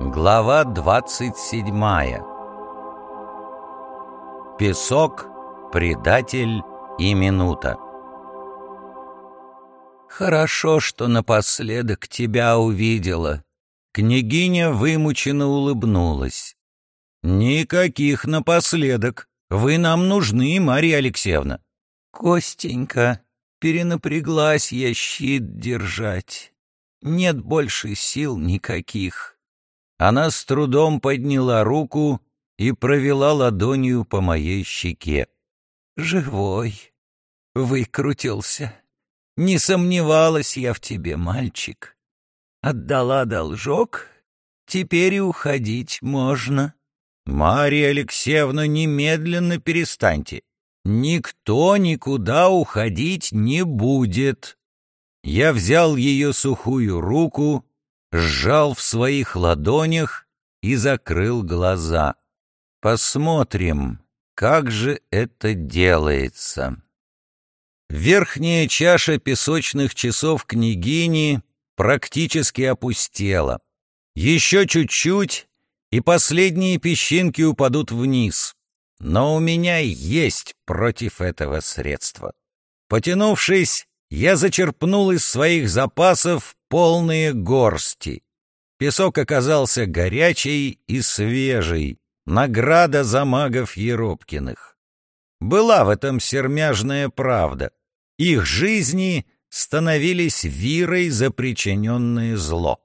Глава двадцать седьмая Песок, предатель и минута «Хорошо, что напоследок тебя увидела». Княгиня вымученно улыбнулась. «Никаких напоследок. Вы нам нужны, Марья Алексеевна». «Костенька, перенапряглась я щит держать. Нет больше сил никаких». Она с трудом подняла руку и провела ладонью по моей щеке. «Живой!» Выкрутился. «Не сомневалась я в тебе, мальчик. Отдала должок, теперь и уходить можно». «Марья Алексеевна, немедленно перестаньте. Никто никуда уходить не будет». Я взял ее сухую руку сжал в своих ладонях и закрыл глаза. Посмотрим, как же это делается. Верхняя чаша песочных часов княгини практически опустела. Еще чуть-чуть, и последние песчинки упадут вниз. Но у меня есть против этого средства. Потянувшись, я зачерпнул из своих запасов полные горсти. Песок оказался горячий и свежий, награда за магов Еропкиных. Была в этом сермяжная правда. Их жизни становились вирой за причиненное зло.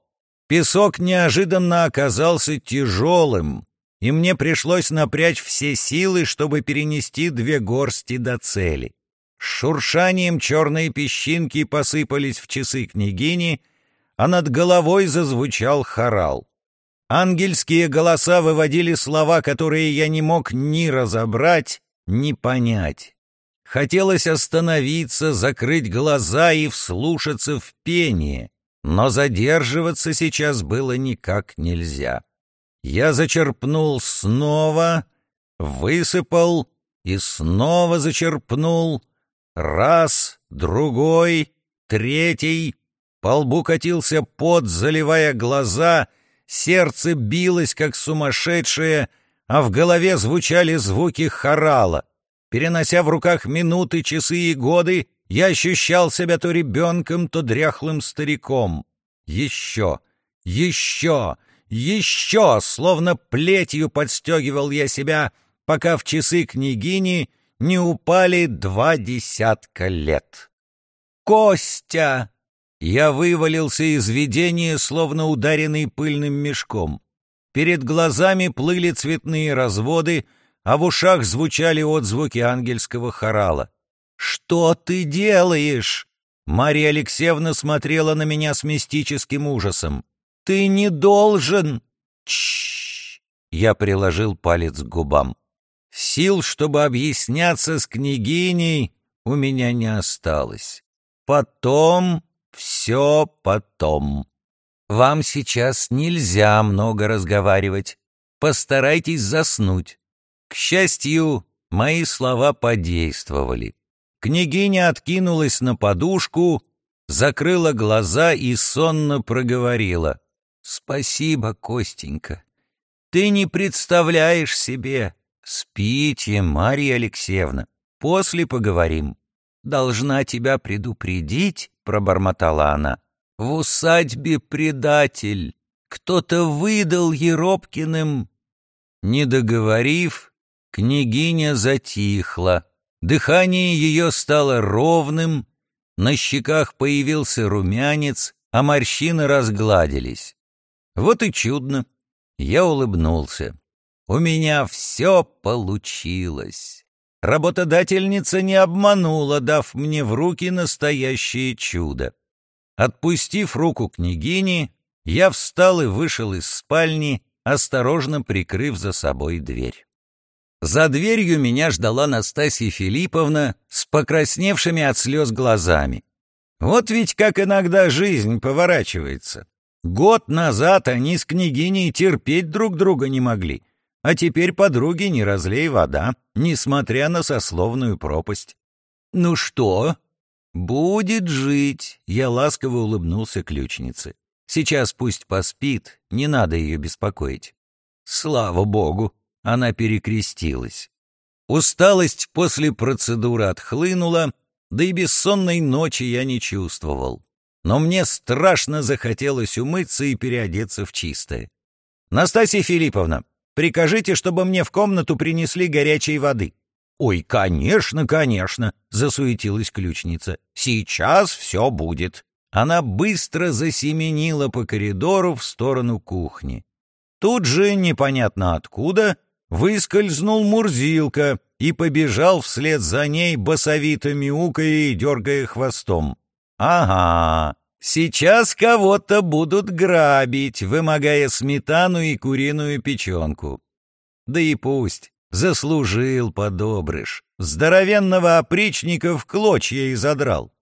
Песок неожиданно оказался тяжелым, и мне пришлось напрячь все силы, чтобы перенести две горсти до цели. С шуршанием черные песчинки посыпались в часы княгини, а над головой зазвучал хорал. Ангельские голоса выводили слова, которые я не мог ни разобрать, ни понять. Хотелось остановиться, закрыть глаза и вслушаться в пение, но задерживаться сейчас было никак нельзя. Я зачерпнул снова, высыпал и снова зачерпнул, Раз, другой, третий. По лбу катился пот, заливая глаза, сердце билось, как сумасшедшее, а в голове звучали звуки хорала. Перенося в руках минуты, часы и годы, я ощущал себя то ребенком, то дряхлым стариком. Еще, еще, еще, словно плетью подстегивал я себя, пока в часы княгини не упали два десятка лет. «Костя!» Я вывалился из видения, словно ударенный пыльным мешком. Перед глазами плыли цветные разводы, а в ушах звучали отзвуки ангельского хорала. «Что ты делаешь?» Марья Алексеевна смотрела на меня с мистическим ужасом. «Ты не должен!» Чш! Я приложил палец к губам. Сил, чтобы объясняться с княгиней, у меня не осталось. Потом, все потом. Вам сейчас нельзя много разговаривать. Постарайтесь заснуть. К счастью, мои слова подействовали. Княгиня откинулась на подушку, закрыла глаза и сонно проговорила. «Спасибо, Костенька. Ты не представляешь себе, «Спите, Марья Алексеевна, после поговорим». «Должна тебя предупредить», — пробормотала она. «В усадьбе предатель. Кто-то выдал Еропкиным». Не договорив, княгиня затихла. Дыхание ее стало ровным, на щеках появился румянец, а морщины разгладились. Вот и чудно. Я улыбнулся. У меня все получилось. Работодательница не обманула, дав мне в руки настоящее чудо. Отпустив руку княгини, я встал и вышел из спальни, осторожно прикрыв за собой дверь. За дверью меня ждала Настасья Филипповна с покрасневшими от слез глазами. Вот ведь как иногда жизнь поворачивается. Год назад они с княгиней терпеть друг друга не могли, а теперь подруги не разлей вода, несмотря на сословную пропасть. «Ну что?» «Будет жить», — я ласково улыбнулся ключнице. Сейчас пусть поспит, не надо ее беспокоить. Слава богу, она перекрестилась. Усталость после процедуры отхлынула, да и бессонной ночи я не чувствовал. Но мне страшно захотелось умыться и переодеться в чистое. «Настасья Филипповна, прикажите, чтобы мне в комнату принесли горячей воды». «Ой, конечно, конечно!» — засуетилась ключница. «Сейчас все будет». Она быстро засеменила по коридору в сторону кухни. Тут же, непонятно откуда, выскользнул Мурзилка и побежал вслед за ней, басовито мяукая и дергая хвостом. «Ага, сейчас кого-то будут грабить, вымогая сметану и куриную печенку. Да и пусть, заслужил подобрыш, здоровенного опричника в клочья и задрал».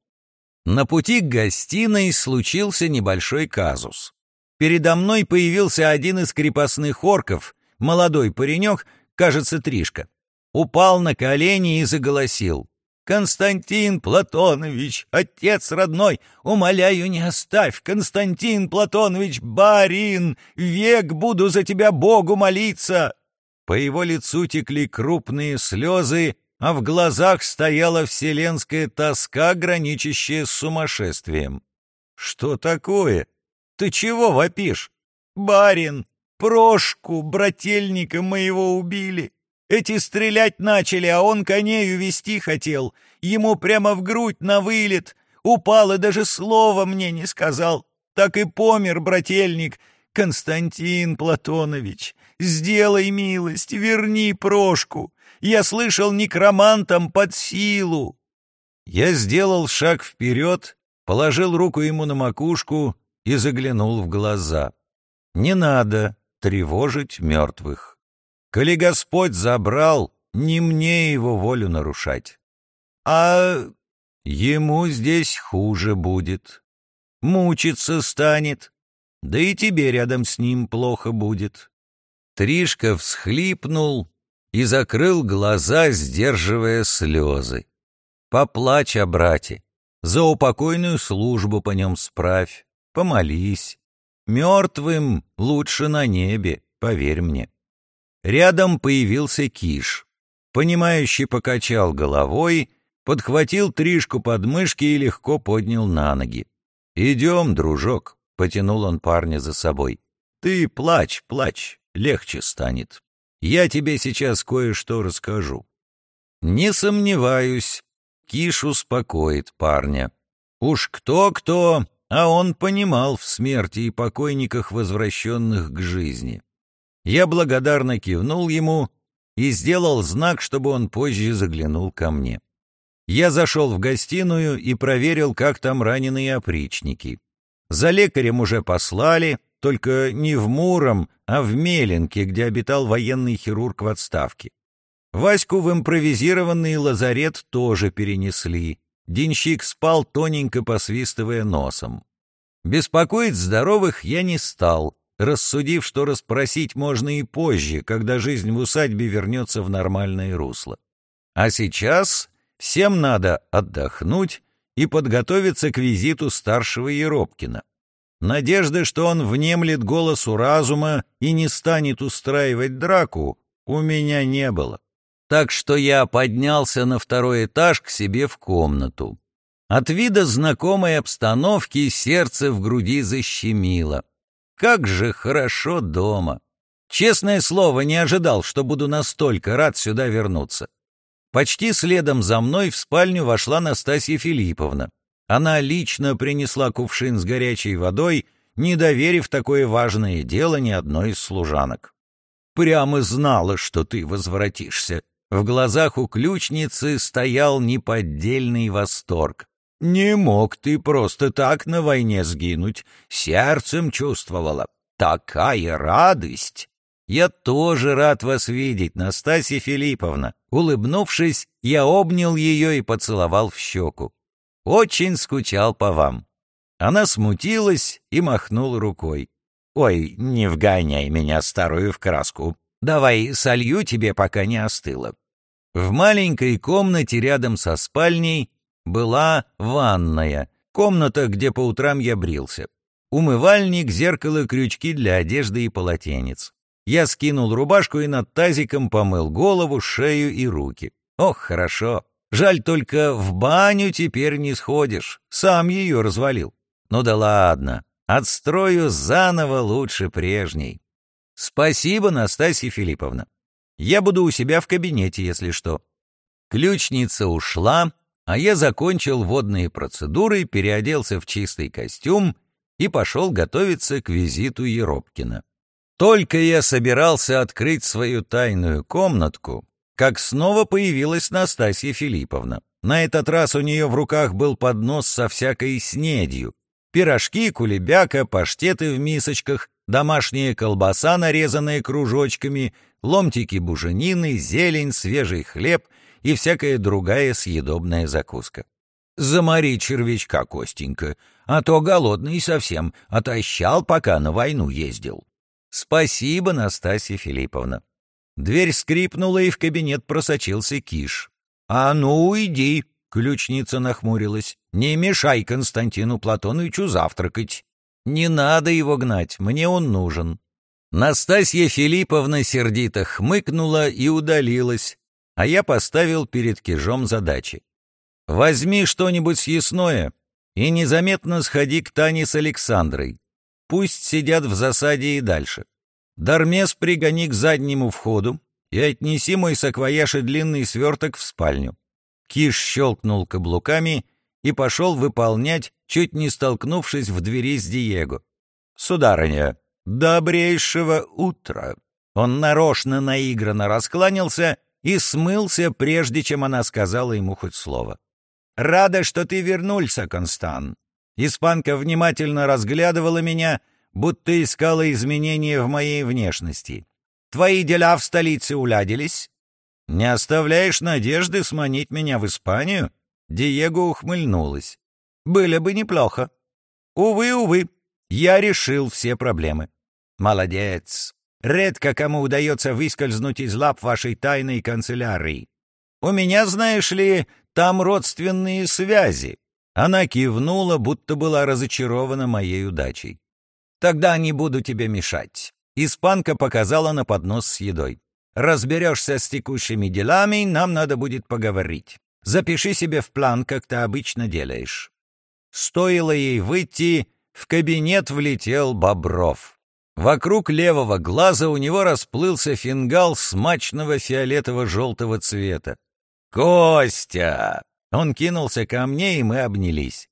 На пути к гостиной случился небольшой казус. Передо мной появился один из крепостных орков, молодой паренек, кажется, Тришка. Упал на колени и заголосил. «Константин Платонович, отец родной, умоляю, не оставь, Константин Платонович, барин, век буду за тебя Богу молиться!» По его лицу текли крупные слезы, а в глазах стояла вселенская тоска, граничащая с сумасшествием. «Что такое? Ты чего вопишь? Барин, Прошку, брательника моего убили. Эти стрелять начали, а он конею вести хотел. Ему прямо в грудь на вылет. Упал и даже слова мне не сказал. Так и помер брательник. Константин Платонович, сделай милость, верни Прошку. Я слышал некромантам под силу. Я сделал шаг вперед, положил руку ему на макушку и заглянул в глаза. «Не надо тревожить мертвых. Коли Господь забрал, не мне его волю нарушать. А ему здесь хуже будет. Мучиться станет, да и тебе рядом с ним плохо будет». Тришка всхлипнул и закрыл глаза, сдерживая слезы. «Поплачь о брате, за упокойную службу по нем справь, помолись. Мертвым лучше на небе, поверь мне. Рядом появился Киш. Понимающий покачал головой, подхватил Тришку под мышки и легко поднял на ноги. «Идем, дружок», — потянул он парня за собой. «Ты плачь, плачь, легче станет. Я тебе сейчас кое-что расскажу». Не сомневаюсь, Киш успокоит парня. Уж кто-кто, а он понимал в смерти и покойниках, возвращенных к жизни. Я благодарно кивнул ему и сделал знак, чтобы он позже заглянул ко мне. Я зашел в гостиную и проверил, как там раненые опричники. За лекарем уже послали, только не в Муром, а в Меленке, где обитал военный хирург в отставке. Ваську в импровизированный лазарет тоже перенесли. Денщик спал, тоненько посвистывая носом. Беспокоить здоровых я не стал, рассудив, что расспросить можно и позже, когда жизнь в усадьбе вернется в нормальное русло. А сейчас всем надо отдохнуть и подготовиться к визиту старшего Еропкина. Надежды, что он внемлет голосу разума и не станет устраивать драку, у меня не было так что я поднялся на второй этаж к себе в комнату. От вида знакомой обстановки сердце в груди защемило. Как же хорошо дома! Честное слово, не ожидал, что буду настолько рад сюда вернуться. Почти следом за мной в спальню вошла Настасья Филипповна. Она лично принесла кувшин с горячей водой, не доверив такое важное дело ни одной из служанок. «Прямо знала, что ты возвратишься», в глазах у ключницы стоял неподдельный восторг. «Не мог ты просто так на войне сгинуть, сердцем чувствовала. Такая радость!» «Я тоже рад вас видеть, Настасья Филипповна». Улыбнувшись, я обнял ее и поцеловал в щеку. «Очень скучал по вам». Она смутилась и махнула рукой. «Ой, не вгоняй меня, старую, в краску. Давай солью тебе, пока не остыло. В маленькой комнате рядом со спальней была ванная, комната, где по утрам я брился. умывальник, зеркало, крючки для одежды и полотенец. Я скинул рубашку и над тазиком помыл голову, шею и руки. Ох, хорошо. Жаль только, в баню теперь не сходишь. Сам ее развалил. Ну да ладно. Отстрою заново лучше прежней. Спасибо, Настасья Филипповна. Я буду у себя в кабинете, если что. Ключница ушла, а я закончил водные процедуры, переоделся в чистый костюм и пошел готовиться к визиту Еропкина. Только я собирался открыть свою тайную комнатку, как снова появилась Настасья Филипповна. На этот раз у нее в руках был поднос со всякой снедью. Пирожки, кулебяка, паштеты в мисочках, домашняя колбаса, нарезанная кружочками, ломтики буженины, зелень, свежий хлеб и всякая другая съедобная закуска. Замори червячка, Костенька, а то голодный совсем, отощал, пока на войну ездил. Спасибо, Настасья Филипповна. Дверь скрипнула, и в кабинет просочился Киш. «А ну, уйди!» — ключница нахмурилась. «Не мешай Константину Платоновичу завтракать. Не надо его гнать, мне он нужен». Настасья Филипповна сердито хмыкнула и удалилась, а я поставил перед Кижом задачи. «Возьми что-нибудь съестное и незаметно сходи к Тане с Александрой. Пусть сидят в засаде и дальше. Дармес пригони к заднему входу и отнеси мой саквояж и длинный сверток в спальню. Киш щелкнул каблуками и пошел выполнять, чуть не столкнувшись в двери с Диего. «Сударыня, добрейшего утра!» Он нарочно наигранно раскланялся и смылся, прежде чем она сказала ему хоть слово. «Рада, что ты вернулся, Констан!» Испанка внимательно разглядывала меня — будто искала изменения в моей внешности. Твои дела в столице уладились? Не оставляешь надежды сманить меня в Испанию? Диего ухмыльнулась. Было бы неплохо. Увы, увы, я решил все проблемы. Молодец. Редко кому удается выскользнуть из лап вашей тайной канцелярии. У меня, знаешь ли, там родственные связи. Она кивнула, будто была разочарована моей удачей. «Тогда не буду тебе мешать». Испанка показала на поднос с едой. «Разберешься с текущими делами, нам надо будет поговорить. Запиши себе в план, как ты обычно делаешь». Стоило ей выйти, в кабинет влетел Бобров. Вокруг левого глаза у него расплылся фингал смачного фиолетово-желтого цвета. «Костя!» Он кинулся ко мне, и мы обнялись.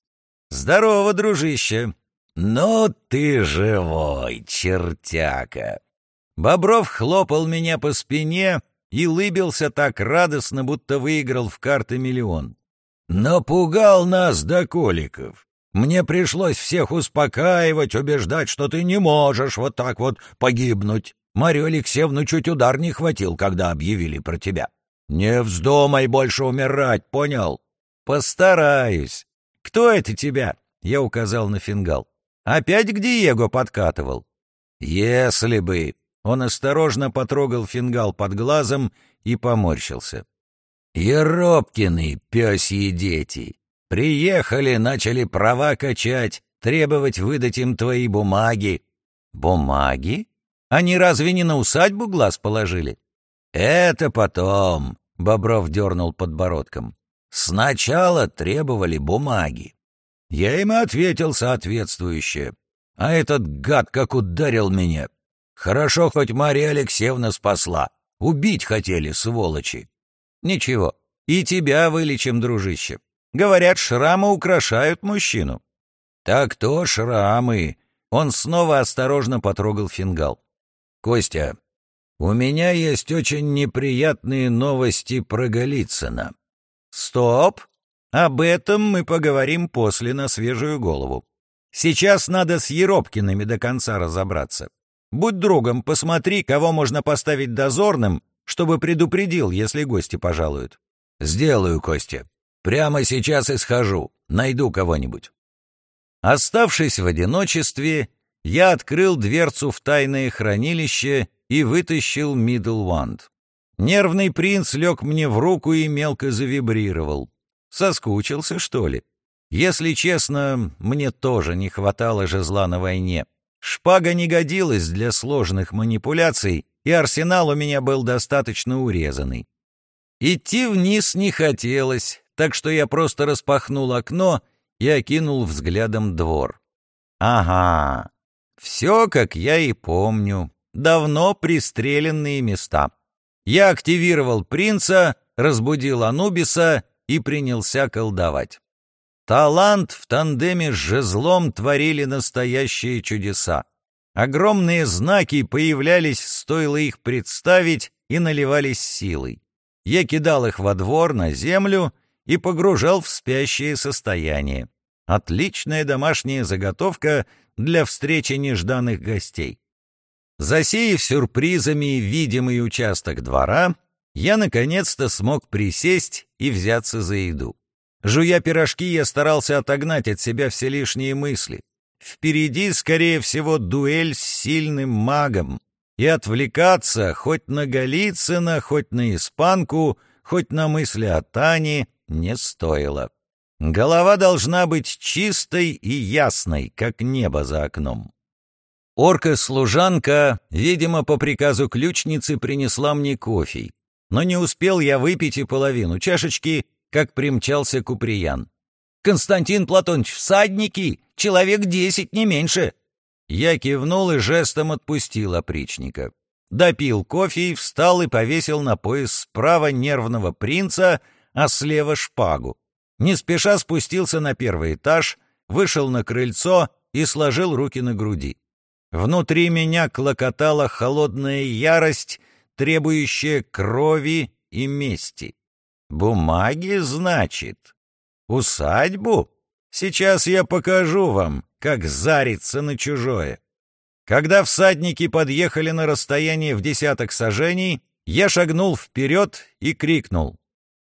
«Здорово, дружище! «Ну ты живой, чертяка!» Бобров хлопал меня по спине и лыбился так радостно, будто выиграл в карты миллион. «Напугал нас до коликов. Мне пришлось всех успокаивать, убеждать, что ты не можешь вот так вот погибнуть. Марию Алексеевну чуть удар не хватил, когда объявили про тебя. Не вздумай больше умирать, понял? Постараюсь. Кто это тебя? Я указал на фингал. Опять к Диего подкатывал. Если бы... Он осторожно потрогал фингал под глазом и поморщился. Еропкины, пёсьи дети. Приехали, начали права качать, требовать выдать им твои бумаги. Бумаги? Они разве не на усадьбу глаз положили? Это потом, — Бобров дернул подбородком. Сначала требовали бумаги. Я им ответил соответствующе. А этот гад как ударил меня. Хорошо, хоть Мария Алексеевна спасла. Убить хотели, сволочи. Ничего, и тебя вылечим, дружище. Говорят, шрамы украшают мужчину. Так то шрамы. Он снова осторожно потрогал фингал. Костя, у меня есть очень неприятные новости про Голицына. Стоп! Об этом мы поговорим после на свежую голову. Сейчас надо с Еропкиными до конца разобраться. Будь другом, посмотри, кого можно поставить дозорным, чтобы предупредил, если гости пожалуют. Сделаю, Костя. Прямо сейчас и схожу. Найду кого-нибудь. Оставшись в одиночестве, я открыл дверцу в тайное хранилище и вытащил Мидлванд. Нервный принц лег мне в руку и мелко завибрировал. Соскучился, что ли? Если честно, мне тоже не хватало жезла на войне. Шпага не годилась для сложных манипуляций, и арсенал у меня был достаточно урезанный. Идти вниз не хотелось, так что я просто распахнул окно и окинул взглядом двор. Ага, все, как я и помню, давно пристреленные места. Я активировал принца, разбудил Анубиса и принялся колдовать. Талант в тандеме с жезлом творили настоящие чудеса. Огромные знаки появлялись, стоило их представить, и наливались силой. Я кидал их во двор, на землю и погружал в спящее состояние. Отличная домашняя заготовка для встречи нежданных гостей. Засеяв сюрпризами видимый участок двора, я наконец-то смог присесть и взяться за еду. Жуя пирожки, я старался отогнать от себя все лишние мысли. Впереди, скорее всего, дуэль с сильным магом. И отвлекаться хоть на Голицына, хоть на Испанку, хоть на мысли о Тане не стоило. Голова должна быть чистой и ясной, как небо за окном. Орка-служанка, видимо, по приказу ключницы принесла мне кофе, но не успел я выпить и половину чашечки, как примчался Куприян. «Константин Платонович, всадники! Человек десять, не меньше!» Я кивнул и жестом отпустил опричника. Допил кофе встал и повесил на пояс справа нервного принца, а слева шпагу. Не спеша спустился на первый этаж, вышел на крыльцо и сложил руки на груди. Внутри меня клокотала холодная ярость, требующая крови и мести. Бумаги, значит? Усадьбу? Сейчас я покажу вам, как зариться на чужое. Когда всадники подъехали на расстояние в десяток сажений, я шагнул вперед и крикнул.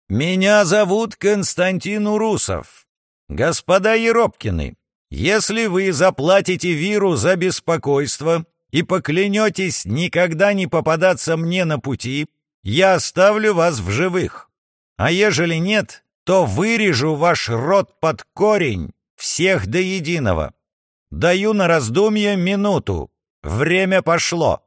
«Меня зовут Константин Урусов. Господа Еропкины, если вы заплатите Виру за беспокойство и поклянетесь никогда не попадаться мне на пути, я оставлю вас в живых. А ежели нет, то вырежу ваш рот под корень, всех до единого. Даю на раздумье минуту. Время пошло.